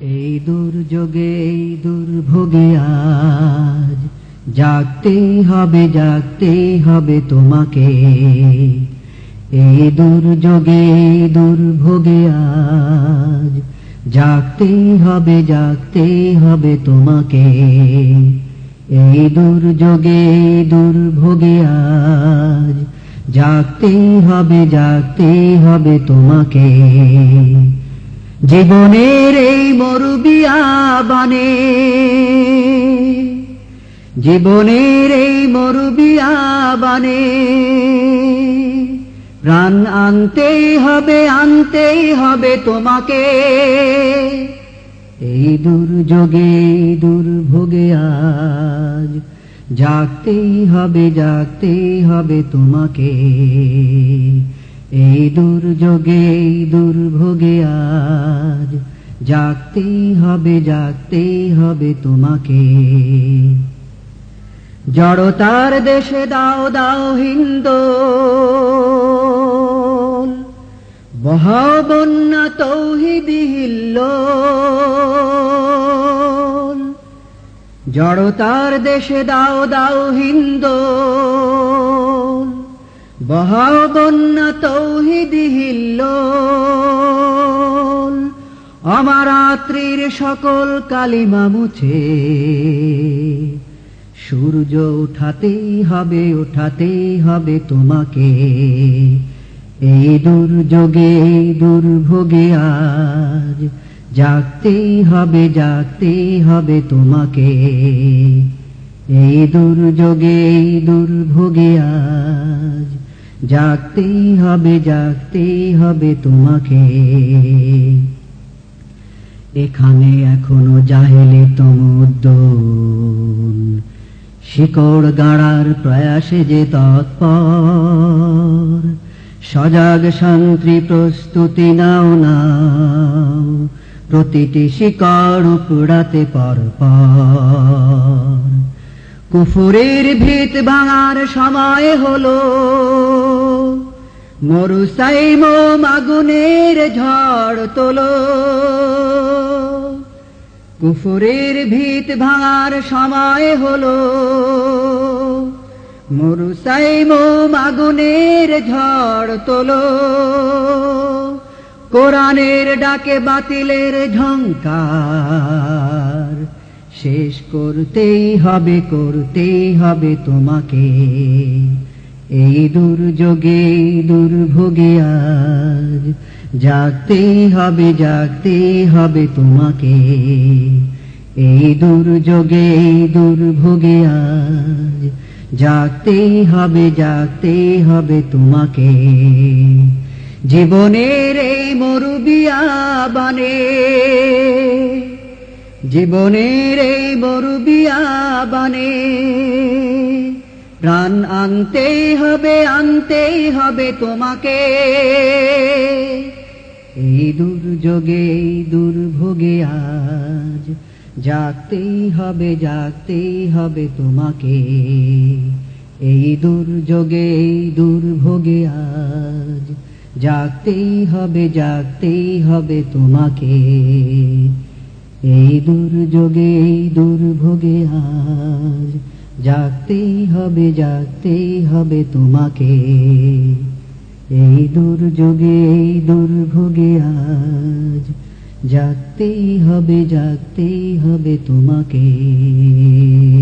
এই দুর্যোগে, এই দুর্ভোগে আজ জাগতেই হবে জাগতেই হবে তোমাকে। এই দুর্যোগে, এই দুর্ভোগে আজ জাগতেই হবে জাগতেই হবে তোমাকে। এই দুর্যোগে, এই দুর্ভোগে আজ জাগতেই হবে জাগতেই হবে তোমাকে। জীবনের এই মরুবিয়া বানে। জীবনের এই মরুবিয়া বানে। প্রাণ আনতেই হবে আনতেই হবে তোমাকে। এই দুর্যোগে দুর্ভোগে আজ জাগতেই হবে জাগতেই হবে তোমাকে। এই দুর্যোগে, এই দুর্ভোগে আজ জাগতেই হবে জাগতেই হবে তোমাকে। জড়তার দেশে দাও দাও হিন্দু বহাও বন্যা তৌহিদি জড়তার দেশে দাও দাও হিন্দু বহাও বন্যা তৌহিদি হিল্লোল, অমারাত্রির সকল কালিমা মুছে। সূর্য উঠাতেই হবে উঠাতেই হবে তোমাকে। এই দুর্যোগে, দুর্ভোগে আজ জাগতেই হবে জাগতেই হবে তোমাকে। এই দুর্যোগে, দুর্ভোগে আজ জাগতেই হবে জাগতেই হবে তোমাকে। এখানে এখনও জাহেলে তমুদ্দোল শিকড় গাড়ার প্রয়াসে যে তৎপর, সজাগ শান্তি প্রস্তুতি নাও নাও। প্রতিটি শিকড় উপড়াতে পর পর কুফুরের ভিত ভাঙার সময় হলো। মরুসাইম মাগুনের ঝড় তোলো। কুফুরের ভিত ভাঙার সময় হলো। মরুসাইম মাগুনের ঝড় তোলো। কোরআনের ডাকে বাতিলের ঝঙ্কার শেষ করতেই হবে করতেই হবে তোমাকে। এই দুর্যোগে, দুর্ভোগে আজ জাগতেই হবে জাগতেই হবে তোমাকে। এই দুর্যোগে দুর্ভোগে আজ জাগতেই হবে জাগতেই হবে তোমাকে। জীবনের এই মরুবিয়া বানে জীবনের এই বানে, প্রাণ আনতেই হবে আনতেই হবে তোমাকে। এই দুর্যোগে দুর্ভোগে আজ জাগতেই হবে জাগতেই হবে তোমাকে। এই দুর্যোগে দুর্ভোগে আজ জাগতেই হবে জাগতেই হবে তোমাকে। এই দুর্যোগে, এই দুর্ভোগে আজ জাগতেই হবে জাগতেই হবে তোমাকে। এই দুর্যোগে, এই দুর্ভোগে আজ জাগতেই হবে জাগতেই হবে তোমাকে।